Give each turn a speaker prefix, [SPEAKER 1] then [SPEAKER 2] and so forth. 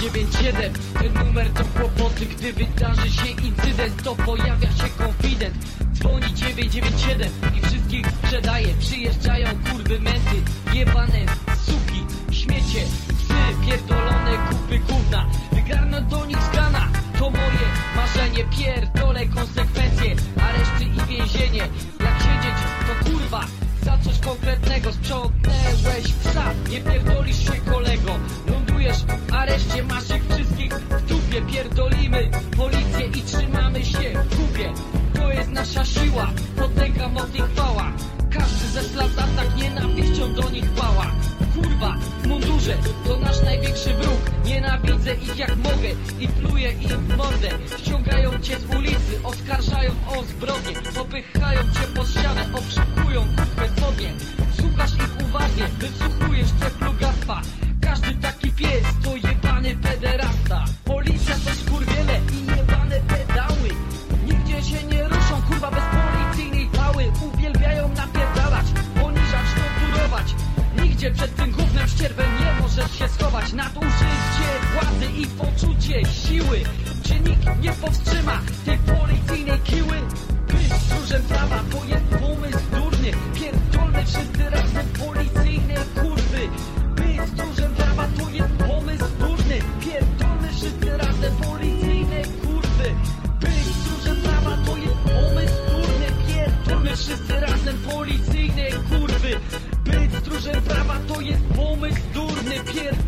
[SPEAKER 1] 997 Ten numer to kłopoty, gdy wydarzy się incydent. To pojawia się konfident. Dzwoni 997 i wszystkich sprzedaje. Przyjeżdżają kurwy menty, jebane suki, śmiecie, psy, pierdolone kupy gówna. Wygarnąć do nich z gana, to moje marzenie. Pierdolę konsekwencje, areszty i więzienie. Jak siedzieć, to kurwa za coś konkretnego. Sprzątnęłeś psa, nie pierdolisz się kolego W areszcie, masz ich wszystkich. W dupie Pierdolimy. Policję i trzymamy się w kupie To jest nasza siła, potęga, moc i chwała. Każdy ze slat tak nienawiścią do nich pała. Kurwa, w mundurze, to nasz największy wróg. Nienawidzę ich jak mogę i pluję im w mordę. Ściągają cię z ulicy, oskarżają o zbrodnie. Popychają cię pod ścianę, obszukują Nigdzie przed tym gównem ścierwem nie możesz się schować. Nadużycie władzy i poczucie siły. Czy nikt nie powstrzyma tej policyjnej kiły? Być stróżem prawa to jest pomysł durny. Pierdolmy wszyscy razem policyjne kurwy. Być stróżem prawa to jest pomysł durny. Pierdolmy wszyscy razem policyjne kurwy. Być stróżem prawa to jest pomysł durny. Pierdolmy wszyscy razem policyjne kurwy Być